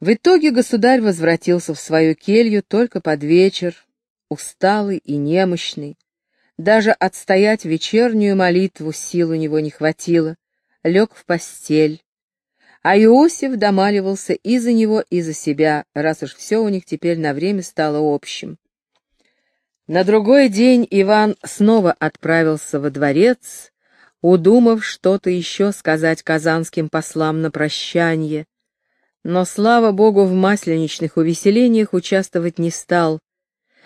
В итоге государь возвратился в свою келью только под вечер, усталый и немощный. Даже отстоять вечернюю молитву сил у него не хватило, лег в постель. А Иосиф домаливался и за него, и за себя, раз уж все у них теперь на время стало общим. На другой день Иван снова отправился во дворец, удумав что-то еще сказать казанским послам на прощание, но, слава богу, в масленичных увеселениях участвовать не стал.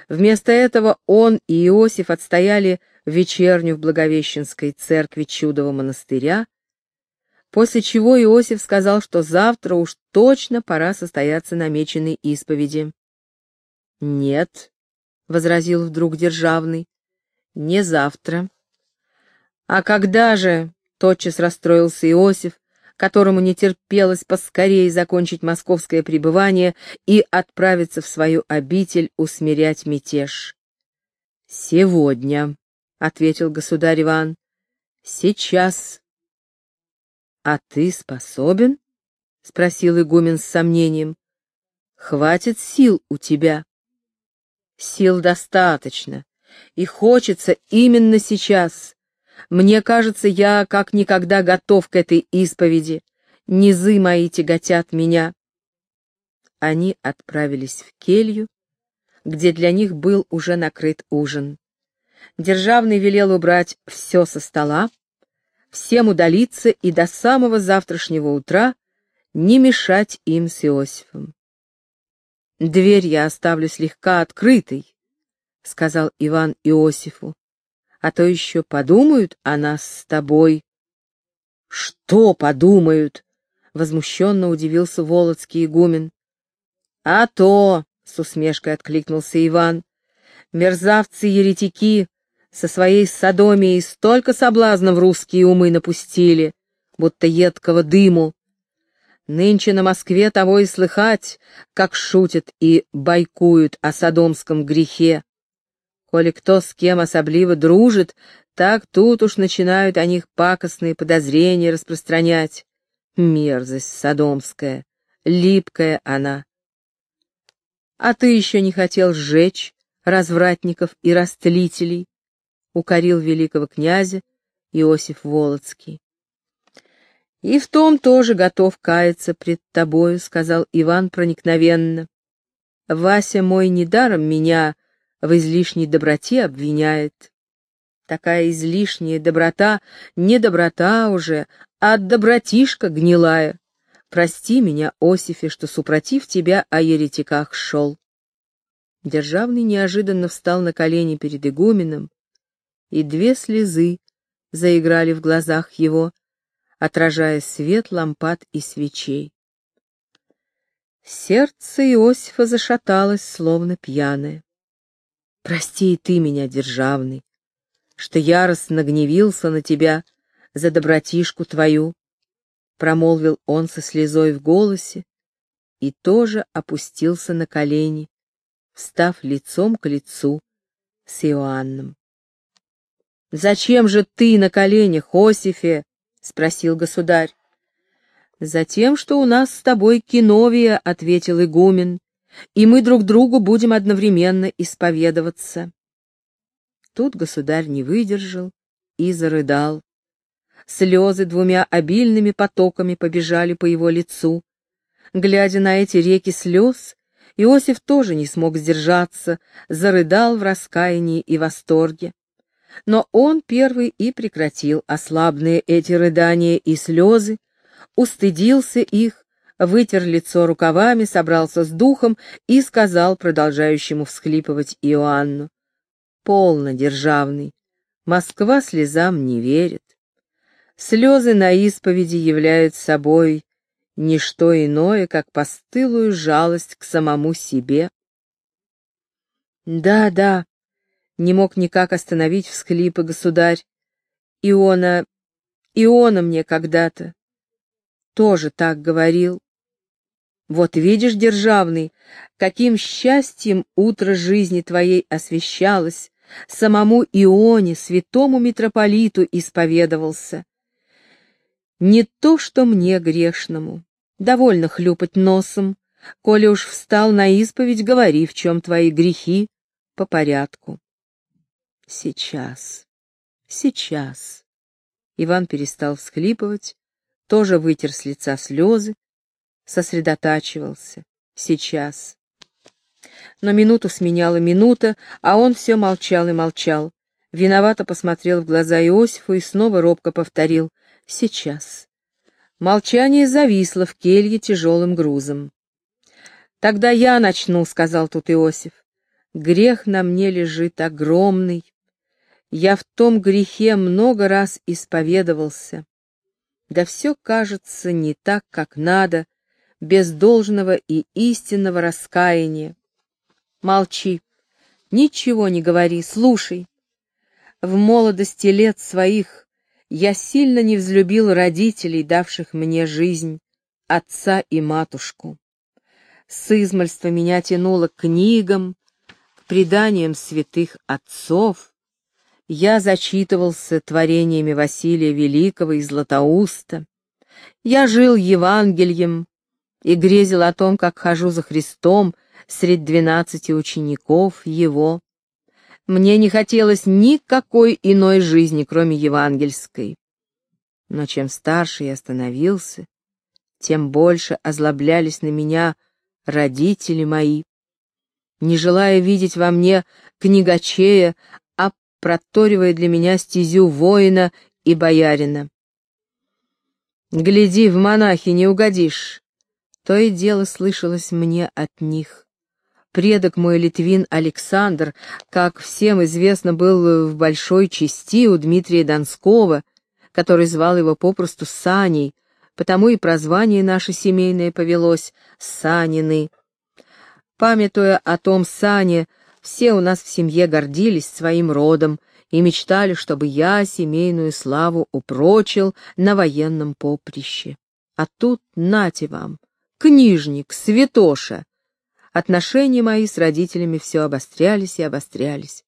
Вместо этого он и Иосиф отстояли вечерню в Благовещенской церкви Чудового монастыря, после чего Иосиф сказал, что завтра уж точно пора состояться намеченной исповеди. «Нет», — возразил вдруг Державный, — «не завтра». «А когда же?» — тотчас расстроился Иосиф, которому не терпелось поскорее закончить московское пребывание и отправиться в свою обитель усмирять мятеж. «Сегодня», — ответил государь Иван, — «сейчас». «А ты способен?» — спросил игумен с сомнением. «Хватит сил у тебя». «Сил достаточно, и хочется именно сейчас, мне кажется, я как никогда готов к этой исповеди. Низы мои тяготят меня. Они отправились в келью, где для них был уже накрыт ужин. Державный велел убрать все со стола, всем удалиться и до самого завтрашнего утра не мешать им с Иосифом. «Дверь я оставлю слегка открытой», — сказал Иван Иосифу а то еще подумают о нас с тобой. — Что подумают? — возмущенно удивился Володский игумен. — А то, — с усмешкой откликнулся Иван, — мерзавцы-еретики со своей садомией столько соблазнов русские умы напустили, будто едкого дыму. Нынче на Москве того и слыхать, как шутят и байкуют о садомском грехе. Коли кто с кем особливо дружит, так тут уж начинают о них пакостные подозрения распространять. Мерзость садомская, липкая она. А ты еще не хотел сжечь развратников и растлителей, укорил великого князя Иосиф Волоцкий. И в том тоже готов каяться пред тобою, сказал Иван проникновенно. Вася мой недаром меня в излишней доброте обвиняет. Такая излишняя доброта не доброта уже, а добротишка гнилая. Прости меня, Осифе, что, супротив тебя, о еретиках шел. Державный неожиданно встал на колени перед игуменом, и две слезы заиграли в глазах его, отражая свет лампад и свечей. Сердце Иосифа зашаталось, словно пьяное. Прости и ты меня, державный, что яростно гневился на тебя за добротишку твою, промолвил он со слезой в голосе и тоже опустился на колени, встав лицом к лицу с Иоанном. «Зачем же ты на коленях, Осифе?» — спросил государь. «Затем, что у нас с тобой киновия», — ответил игумен, и мы друг другу будем одновременно исповедоваться. Тут государь не выдержал и зарыдал. Слезы двумя обильными потоками побежали по его лицу. Глядя на эти реки слез, Иосиф тоже не смог сдержаться, зарыдал в раскаянии и восторге. Но он первый и прекратил ослабные эти рыдания и слезы, устыдился их вытер лицо рукавами, собрался с духом и сказал продолжающему всхлипывать Иоанну. «Полно, державный, Москва слезам не верит. Слезы на исповеди являют собой не что иное, как постылую жалость к самому себе». «Да, да», — не мог никак остановить всхлипы государь. «Иона, Иона мне когда-то тоже так говорил. Вот видишь, державный, каким счастьем утро жизни твоей освещалось, самому Ионе, святому митрополиту, исповедовался. Не то, что мне грешному. Довольно хлюпать носом, Коли уж встал на исповедь, говори, в чем твои грехи, по порядку. Сейчас, сейчас. Иван перестал всхлипывать, тоже вытер с лица слезы, сосредотачивался. Сейчас. Но минуту сменяла минута, а он все молчал и молчал. Виновато посмотрел в глаза Иосифу и снова робко повторил «Сейчас». Молчание зависло в келье тяжелым грузом. «Тогда я начну», — сказал тут Иосиф. «Грех на мне лежит огромный. Я в том грехе много раз исповедовался. Да все кажется не так, как надо, без должного и истинного раскаяния. Молчи, ничего не говори, слушай. В молодости лет своих я сильно не взлюбил родителей, давших мне жизнь, отца и матушку. С измальства меня тянуло к книгам, к преданиям святых отцов. Я зачитывался творениями Василия Великого и Златоуста. Я жил Евангелием и грезил о том, как хожу за Христом среди двенадцати учеников Его. Мне не хотелось никакой иной жизни, кроме евангельской. Но чем старше я становился, тем больше озлоблялись на меня родители мои, не желая видеть во мне книгачея, а проторивая для меня стезю воина и боярина. «Гляди, в монахи не угодишь!» То и дело слышалось мне от них. Предок мой Литвин Александр, как всем известно, был в большой части у Дмитрия Донского, который звал его попросту Саней, потому и прозвание наше семейное повелось Санины. Памятуя о том Сане, все у нас в семье гордились своим родом и мечтали, чтобы я семейную славу упрочил на военном поприще. А тут нате вам, книжник, святоша, Отношения мои с родителями все обострялись и обострялись.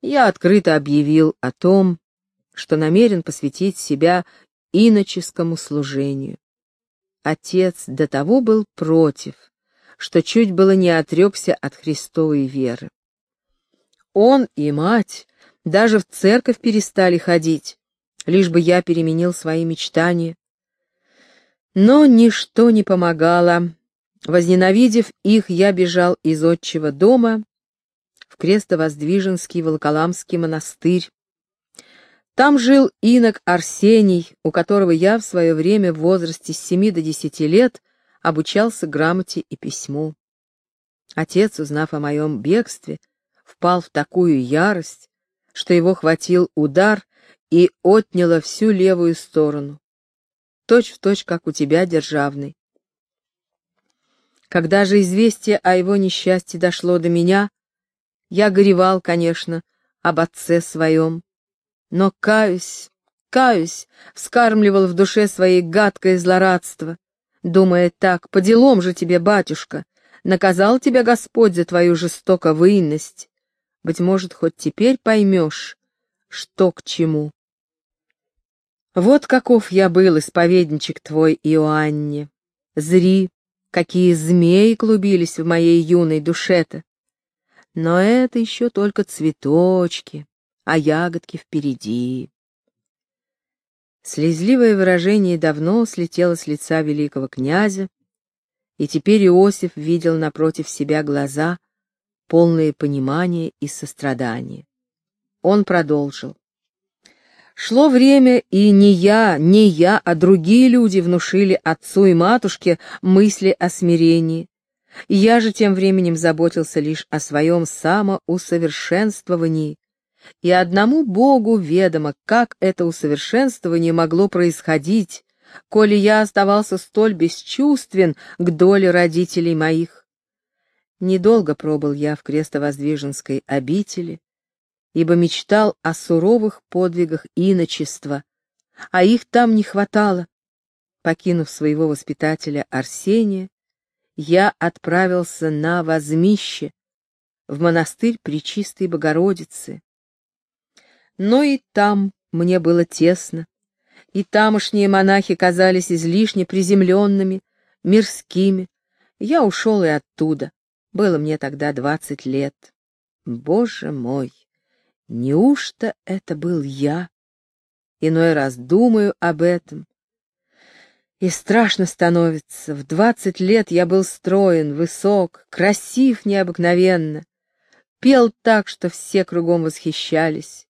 Я открыто объявил о том, что намерен посвятить себя иноческому служению. Отец до того был против, что чуть было не отрекся от Христовой веры. Он и мать даже в церковь перестали ходить, лишь бы я переменил свои мечтания. Но ничто не помогало, Возненавидев их, я бежал из отчего дома в Крестовоздвиженский Волоколамский монастырь. Там жил инок Арсений, у которого я в свое время в возрасте с семи до десяти лет обучался грамоте и письму. Отец, узнав о моем бегстве, впал в такую ярость, что его хватил удар и отняло всю левую сторону. Точь в точь, как у тебя, державный. Когда же известие о его несчастье дошло до меня, я горевал, конечно, об отце своем. Но каюсь, каюсь, вскармливал в душе своей гадкое злорадство, думая так, по делам же тебе, батюшка, наказал тебя Господь за твою жестоковыйность. Быть может, хоть теперь поймешь, что к чему. Вот каков я был, исповедничек твой, Иоанне. Зри, какие змеи клубились в моей юной душе-то. Но это еще только цветочки, а ягодки впереди. Слезливое выражение давно слетело с лица великого князя, и теперь Иосиф видел напротив себя глаза, полные понимания и сострадания. Он продолжил. Шло время, и не я, не я, а другие люди внушили отцу и матушке мысли о смирении. Я же тем временем заботился лишь о своем самоусовершенствовании. И одному Богу ведомо, как это усовершенствование могло происходить, коли я оставался столь бесчувствен к доле родителей моих. Недолго пробыл я в крестовоздвиженской обители, ибо мечтал о суровых подвигах иночества, а их там не хватало. Покинув своего воспитателя Арсения, я отправился на Возмище, в монастырь Пречистой Богородицы. Но и там мне было тесно, и тамошние монахи казались излишне приземленными, мирскими. Я ушел и оттуда. Было мне тогда двадцать лет. Боже мой, неужто это был я? Иной раз думаю об этом. И страшно становится. В двадцать лет я был строен, высок, красив необыкновенно. Пел так, что все кругом восхищались.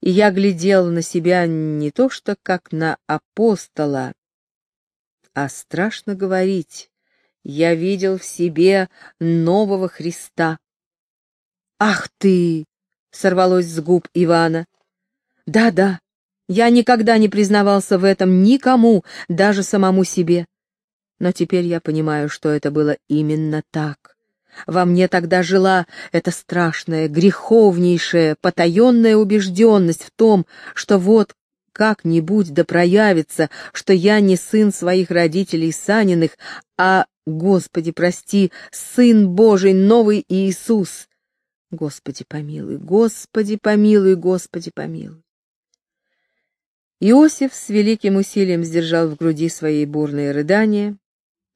И я глядел на себя не то что как на апостола, а страшно говорить, я видел в себе нового Христа. «Ах ты!» — сорвалось с губ Ивана. «Да-да, я никогда не признавался в этом никому, даже самому себе. Но теперь я понимаю, что это было именно так. Во мне тогда жила эта страшная, греховнейшая, потаенная убежденность в том, что вот как-нибудь да проявится, что я не сын своих родителей Саниных, а, Господи, прости, Сын Божий, новый Иисус. Господи, помилуй, Господи, помилуй, Господи, помилуй. Иосиф с великим усилием сдержал в груди свои бурные рыдания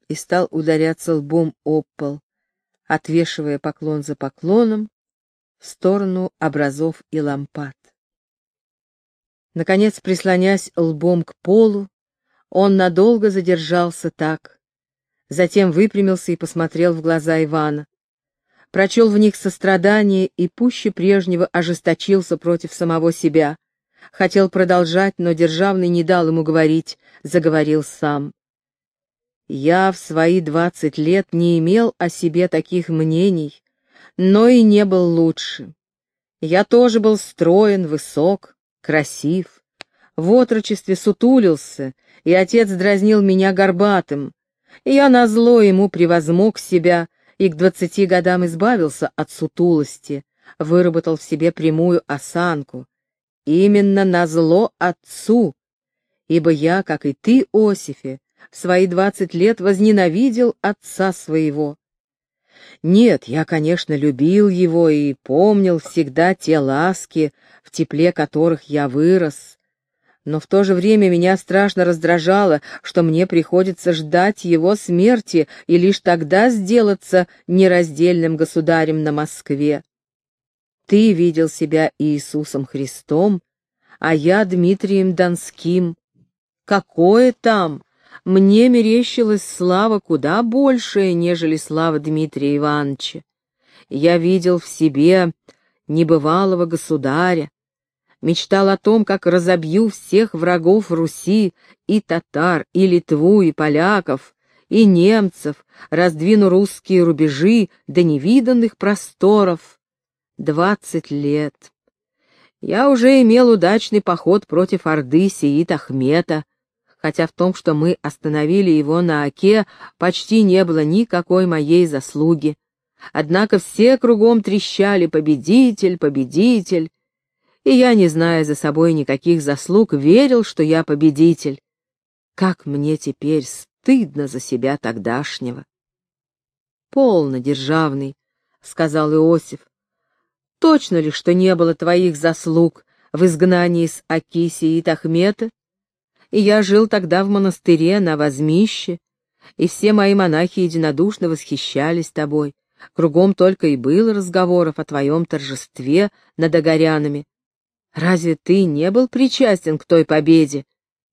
и стал ударяться лбом об пол, отвешивая поклон за поклоном в сторону образов и лампад. Наконец, прислонясь лбом к полу, он надолго задержался так, затем выпрямился и посмотрел в глаза Ивана, прочел в них сострадание и пуще прежнего ожесточился против самого себя — Хотел продолжать, но Державный не дал ему говорить, заговорил сам. Я в свои двадцать лет не имел о себе таких мнений, но и не был лучше. Я тоже был строен, высок, красив. В отрочестве сутулился, и отец дразнил меня горбатым. И я назло ему превозмог себя и к двадцати годам избавился от сутулости, выработал в себе прямую осанку, Именно на зло отцу, ибо я, как и ты, Осифе, в свои двадцать лет возненавидел отца своего. Нет, я, конечно, любил его и помнил всегда те ласки, в тепле которых я вырос, но в то же время меня страшно раздражало, что мне приходится ждать его смерти и лишь тогда сделаться нераздельным государем на Москве. Ты видел себя Иисусом Христом, а я Дмитрием Донским. Какое там? Мне мерещилась слава куда большая, нежели слава Дмитрия Ивановича. Я видел в себе небывалого государя, мечтал о том, как разобью всех врагов Руси, и татар, и Литву, и поляков, и немцев, раздвину русские рубежи до невиданных просторов, Двадцать лет. Я уже имел удачный поход против Орды Сиит Ахмета, хотя в том, что мы остановили его на Оке, почти не было никакой моей заслуги. Однако все кругом трещали «победитель, победитель», и я, не зная за собой никаких заслуг, верил, что я победитель. Как мне теперь стыдно за себя тогдашнего. «Полно, державный», — сказал Иосиф, Точно ли, что не было твоих заслуг в изгнании с Акисии и Тахмета? И я жил тогда в монастыре на Возмище, и все мои монахи единодушно восхищались тобой. Кругом только и было разговоров о твоем торжестве над огорянами. Разве ты не был причастен к той победе?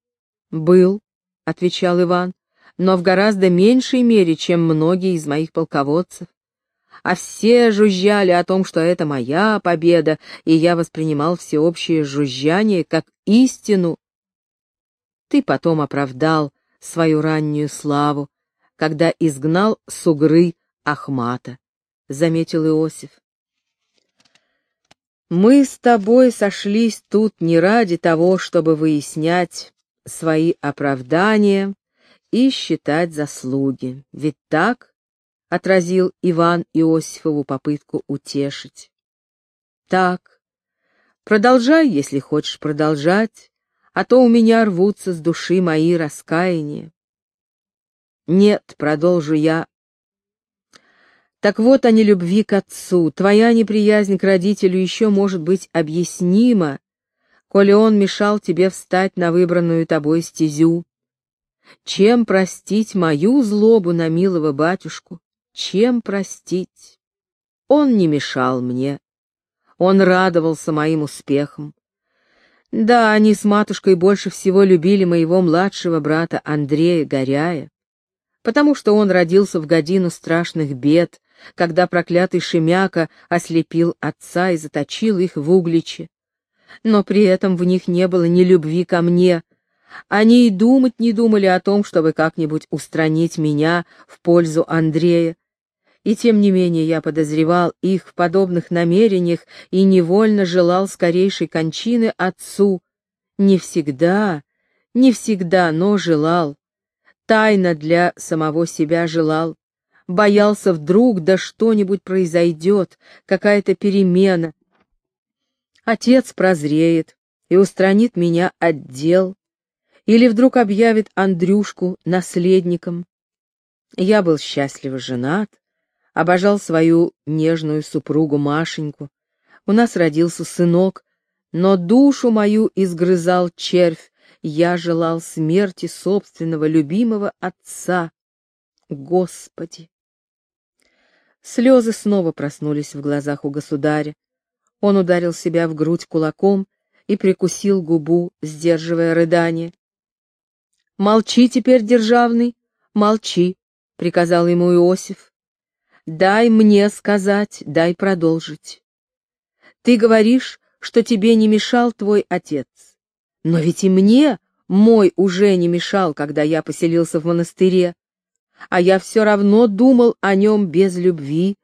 — Был, — отвечал Иван, — но в гораздо меньшей мере, чем многие из моих полководцев а все жужжали о том, что это моя победа, и я воспринимал всеобщее жужжание как истину. Ты потом оправдал свою раннюю славу, когда изгнал сугры Ахмата, — заметил Иосиф. Мы с тобой сошлись тут не ради того, чтобы выяснять свои оправдания и считать заслуги, ведь так отразил Иван Иосифову попытку утешить. Так, продолжай, если хочешь продолжать, а то у меня рвутся с души мои раскаяния. Нет, продолжу я. Так вот о нелюбви к отцу. Твоя неприязнь к родителю еще может быть объяснима, коли он мешал тебе встать на выбранную тобой стезю. Чем простить мою злобу на милого батюшку? Чем простить? Он не мешал мне. Он радовался моим успехам. Да, они с матушкой больше всего любили моего младшего брата Андрея Горяя, потому что он родился в годину страшных бед, когда проклятый Шемяка ослепил отца и заточил их в Угличе. Но при этом в них не было ни любви ко мне. Они и думать не думали о том, чтобы как-нибудь устранить меня в пользу Андрея. И тем не менее я подозревал их в подобных намерениях и невольно желал скорейшей кончины отцу. Не всегда, не всегда, но желал. Тайно для самого себя желал боялся вдруг, да что-нибудь произойдет, какая-то перемена. Отец прозреет и устранит меня от дел, или вдруг объявит Андрюшку наследником. Я был счастливо женат, обожал свою нежную супругу Машеньку. У нас родился сынок, но душу мою изгрызал червь, я желал смерти собственного любимого отца. Господи! Слезы снова проснулись в глазах у государя. Он ударил себя в грудь кулаком и прикусил губу, сдерживая рыдание. «Молчи теперь, державный, молчи», — приказал ему Иосиф. «Дай мне сказать, дай продолжить. Ты говоришь, что тебе не мешал твой отец. Но ведь и мне мой уже не мешал, когда я поселился в монастыре а я все равно думал о нем без любви,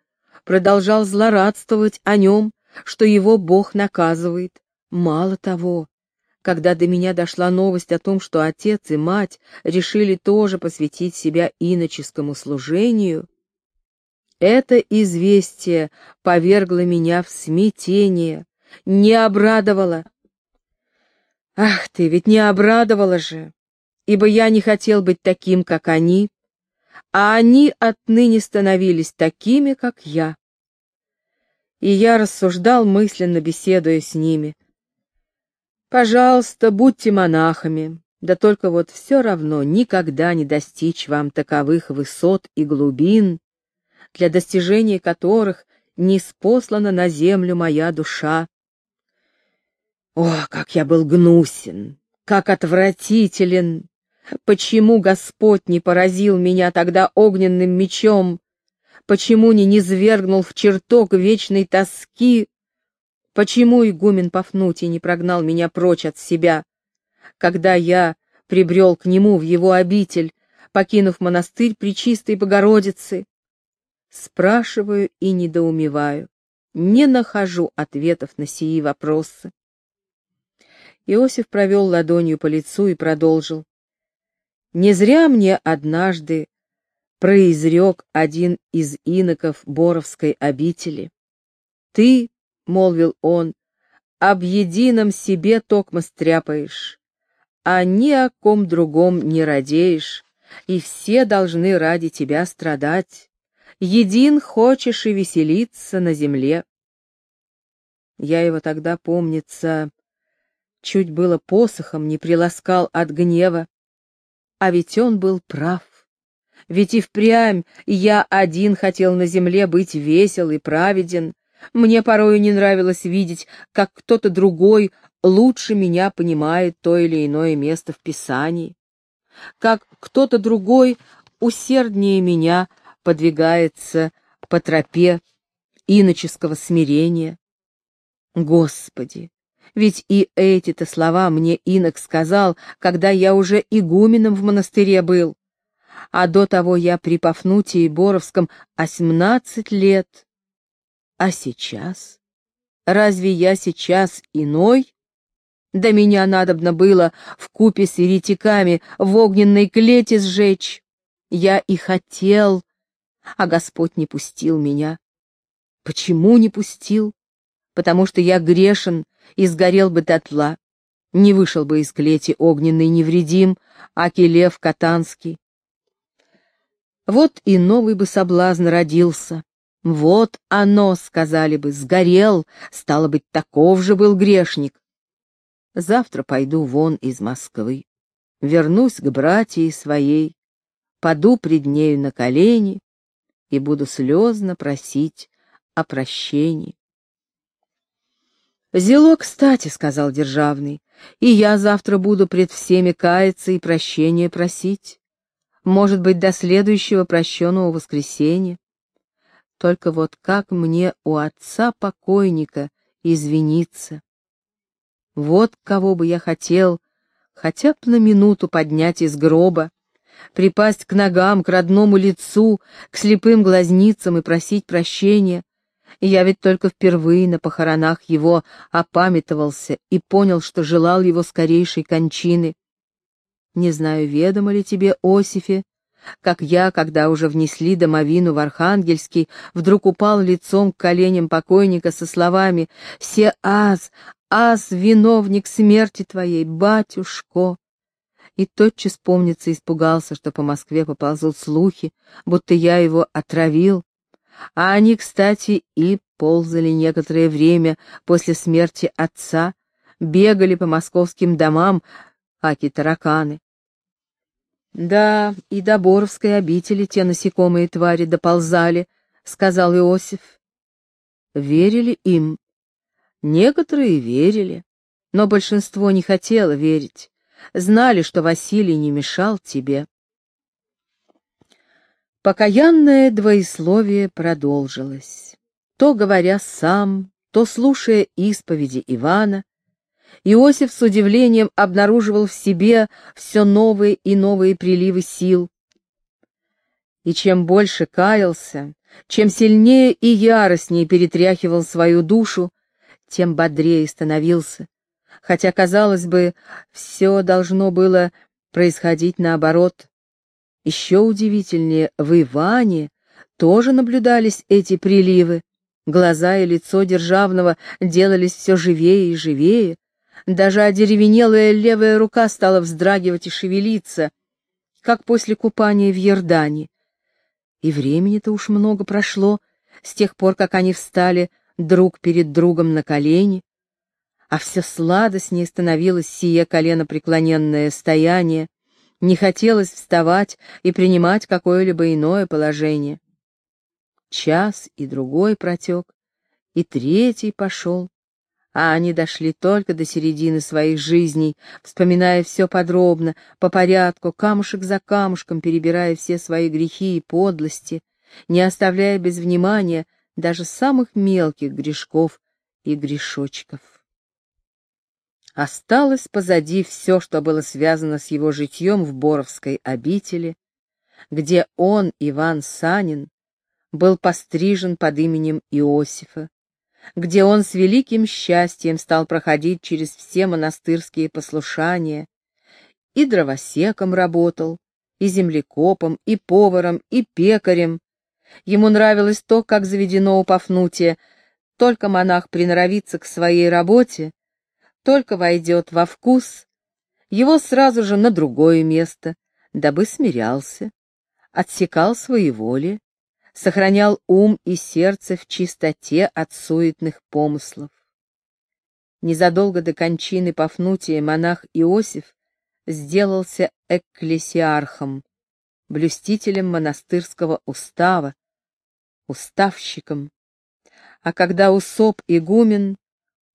продолжал злорадствовать о нем, что его Бог наказывает. Мало того, когда до меня дошла новость о том, что отец и мать решили тоже посвятить себя иноческому служению, это известие повергло меня в смятение, не обрадовало. Ах ты, ведь не обрадовало же, ибо я не хотел быть таким, как они, а они отныне становились такими, как я. И я рассуждал мысленно, беседуя с ними. Пожалуйста, будьте монахами, да только вот все равно никогда не достичь вам таковых высот и глубин, для достижения которых не спослана на землю моя душа. О, как я был гнусен, как отвратителен, Почему Господь не поразил меня тогда огненным мечом? Почему не низвергнул в чертог вечной тоски? Почему игумен Пафнутий не прогнал меня прочь от себя, когда я прибрел к нему в его обитель, покинув монастырь при чистой Богородице? Спрашиваю и недоумеваю, не нахожу ответов на сии вопросы. Иосиф провел ладонью по лицу и продолжил. Не зря мне однажды произрек один из иноков Боровской обители. Ты, — молвил он, — об едином себе токмо стряпаешь, а ни о ком другом не радеешь, и все должны ради тебя страдать. Един хочешь и веселиться на земле. Я его тогда, помнится, чуть было посохом не приласкал от гнева, а ведь он был прав. Ведь и впрямь я один хотел на земле быть весел и праведен. Мне порою не нравилось видеть, как кто-то другой лучше меня понимает то или иное место в Писании, как кто-то другой усерднее меня подвигается по тропе иноческого смирения. Господи, ведь и эти-то слова мне инок сказал, когда я уже игуменом в монастыре был. А до того я при Пафнутии Боровском осьмнадцать лет. А сейчас? Разве я сейчас иной? Да меня надобно было в купе с еретиками в огненной клете сжечь. Я и хотел, а Господь не пустил меня. Почему не пустил? Потому что я грешен, и сгорел бы дотла. Не вышел бы из клети огненный невредим, аки лев катанский. Вот и новый бы соблазн родился. Вот оно, сказали бы, сгорел, стало быть, таков же был грешник. Завтра пойду вон из Москвы. вернусь к братьей своей, паду пред нею на колени и буду слезно просить о прощении. «Зело, кстати», — сказал Державный, — «и я завтра буду пред всеми каяться и прощения просить. Может быть, до следующего прощенного воскресенья. Только вот как мне у отца покойника извиниться? Вот кого бы я хотел хотя бы на минуту поднять из гроба, припасть к ногам, к родному лицу, к слепым глазницам и просить прощения. Я ведь только впервые на похоронах его опамятовался и понял, что желал его скорейшей кончины. Не знаю, ведомо ли тебе, Осифе, как я, когда уже внесли домовину в Архангельский, вдруг упал лицом к коленям покойника со словами «Се аз, аз, виновник смерти твоей, батюшко!» И тотчас, помнится, испугался, что по Москве поползут слухи, будто я его отравил. А они, кстати, и ползали некоторое время после смерти отца, бегали по московским домам, аки тараканы. Да, и до Боровской обители те насекомые твари доползали, — сказал Иосиф. Верили им. Некоторые верили, но большинство не хотело верить, знали, что Василий не мешал тебе. Покаянное двоесловие продолжилось. То говоря сам, то слушая исповеди Ивана, Иосиф с удивлением обнаруживал в себе все новые и новые приливы сил. И чем больше каялся, чем сильнее и яростнее перетряхивал свою душу, тем бодрее становился, хотя, казалось бы, все должно было происходить наоборот. Еще удивительнее, в Иване тоже наблюдались эти приливы, глаза и лицо Державного делались все живее и живее, даже одеревенелая левая рука стала вздрагивать и шевелиться, как после купания в Ердане. И времени-то уж много прошло с тех пор, как они встали друг перед другом на колени, а все сладостнее становилось сие колено преклоненное стояние, не хотелось вставать и принимать какое-либо иное положение. Час и другой протек, и третий пошел, а они дошли только до середины своих жизней, вспоминая все подробно, по порядку, камушек за камушком, перебирая все свои грехи и подлости, не оставляя без внимания даже самых мелких грешков и грешочков. Осталось позади все, что было связано с его житьем в Боровской обители, где он, Иван Санин, был пострижен под именем Иосифа, где он с великим счастьем стал проходить через все монастырские послушания, и дровосеком работал, и землекопом, и поваром, и пекарем. Ему нравилось то, как заведено у Пафнутия, только монах приноровится к своей работе, только войдет во вкус, его сразу же на другое место, дабы смирялся, отсекал свои воли, сохранял ум и сердце в чистоте от суетных помыслов. Незадолго до кончины Пафнутия монах Иосиф сделался экклесиархом, блюстителем монастырского устава, уставщиком. А когда усоп игумен,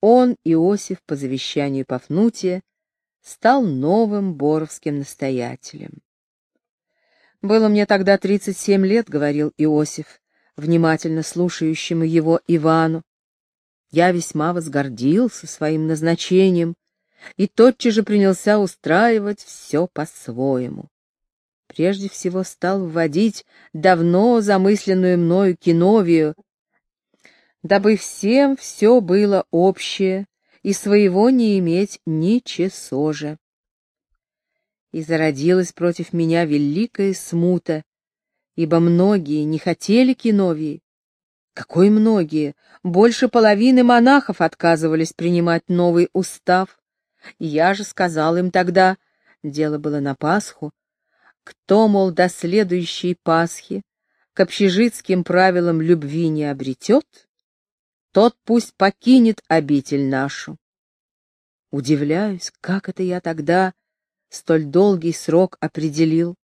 он, Иосиф, по завещанию Пафнутия, стал новым боровским настоятелем. «Было мне тогда тридцать семь лет», — говорил Иосиф, внимательно слушающему его Ивану. «Я весьма возгордился своим назначением и тотчас же принялся устраивать все по-своему. Прежде всего стал вводить давно замысленную мною киновию, дабы всем все было общее и своего не иметь ни часожа и зародилась против меня великая смута, ибо многие не хотели киновии. Какой многие? Больше половины монахов отказывались принимать новый устав. Я же сказал им тогда, дело было на Пасху, кто, мол, до следующей Пасхи к общежитским правилам любви не обретет, тот пусть покинет обитель нашу. Удивляюсь, как это я тогда столь долгий срок определил.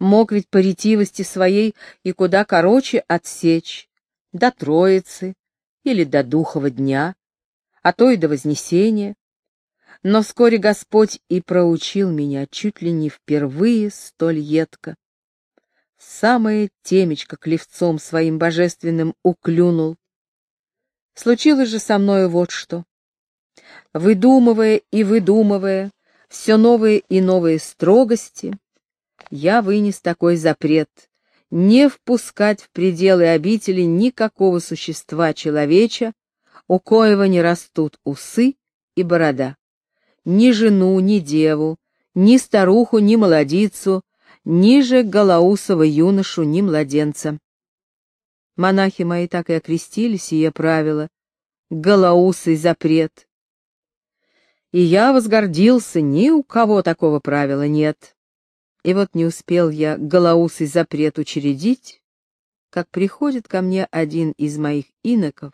Мог ведь по ретивости своей и куда короче отсечь, до Троицы или до Духова дня, а то и до Вознесения. Но вскоре Господь и проучил меня чуть ли не впервые столь едко. Самое темечко клевцом своим божественным уклюнул. Случилось же со мною вот что. Выдумывая и выдумывая все новые и новые строгости, я вынес такой запрет — не впускать в пределы обители никакого существа человеча, у коего не растут усы и борода. Ни жену, ни деву, ни старуху, ни молодицу, ни же голоусого юношу, ни младенца. Монахи мои так и окрестили сие правило — голоусый запрет. И я возгордился, ни у кого такого правила нет. И вот не успел я голоусый запрет учредить, как приходит ко мне один из моих иноков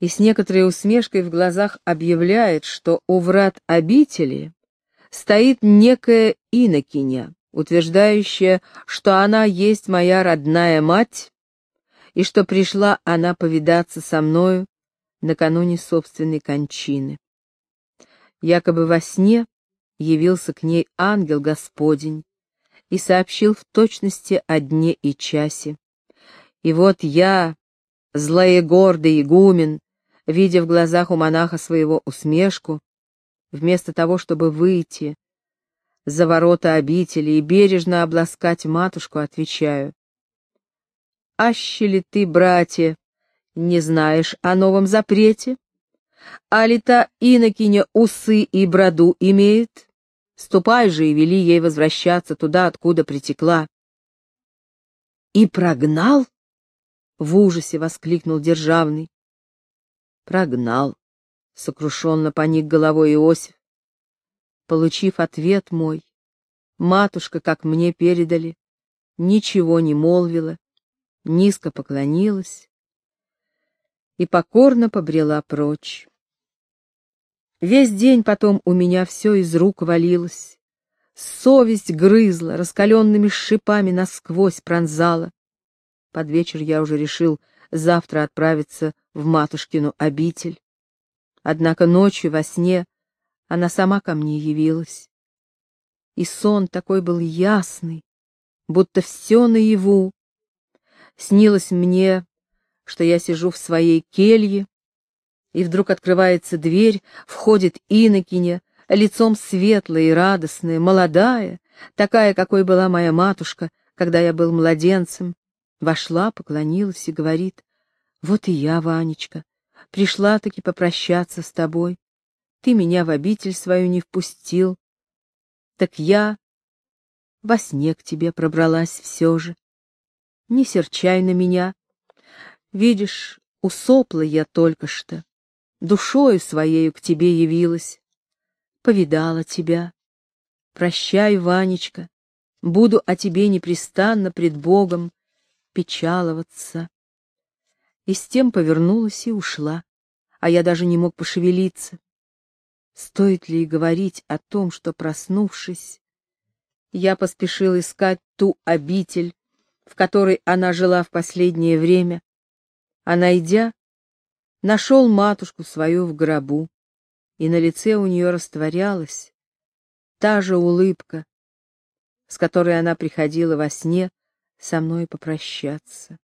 и с некоторой усмешкой в глазах объявляет, что у врат обители стоит некая инокиня, утверждающая, что она есть моя родная мать, и что пришла она повидаться со мною накануне собственной кончины. Якобы во сне явился к ней ангел Господень и сообщил в точности о дне и часе. И вот я, злоегордый игумен, видя в глазах у монаха своего усмешку, вместо того, чтобы выйти за ворота обители и бережно обласкать матушку, отвечаю. «Аще ли ты, братья, не знаешь о новом запрете? А ли та инокиня усы и броду имеет?» Ступай же и вели ей возвращаться туда, откуда притекла. «И прогнал?» — в ужасе воскликнул Державный. «Прогнал», — сокрушенно поник головой Иосиф. Получив ответ мой, матушка, как мне передали, ничего не молвила, низко поклонилась и покорно побрела прочь. Весь день потом у меня все из рук валилось. Совесть грызла, раскаленными шипами насквозь пронзала. Под вечер я уже решил завтра отправиться в матушкину обитель. Однако ночью во сне она сама ко мне явилась. И сон такой был ясный, будто все наяву. Снилось мне, что я сижу в своей келье, и вдруг открывается дверь, входит инокиня, лицом светлая и радостная, молодая, такая, какой была моя матушка, когда я был младенцем. Вошла, поклонилась и говорит, «Вот и я, Ванечка, пришла-таки попрощаться с тобой. Ты меня в обитель свою не впустил. Так я во сне к тебе пробралась все же. Не серчай на меня. Видишь, усопла я только что душою своею к тебе явилась, повидала тебя. Прощай, Ванечка, буду о тебе непрестанно пред Богом печаловаться. И с тем повернулась и ушла, а я даже не мог пошевелиться. Стоит ли говорить о том, что, проснувшись, я поспешил искать ту обитель, в которой она жила в последнее время, а, найдя, нашел матушку свою в гробу, и на лице у нее растворялась та же улыбка, с которой она приходила во сне со мной попрощаться.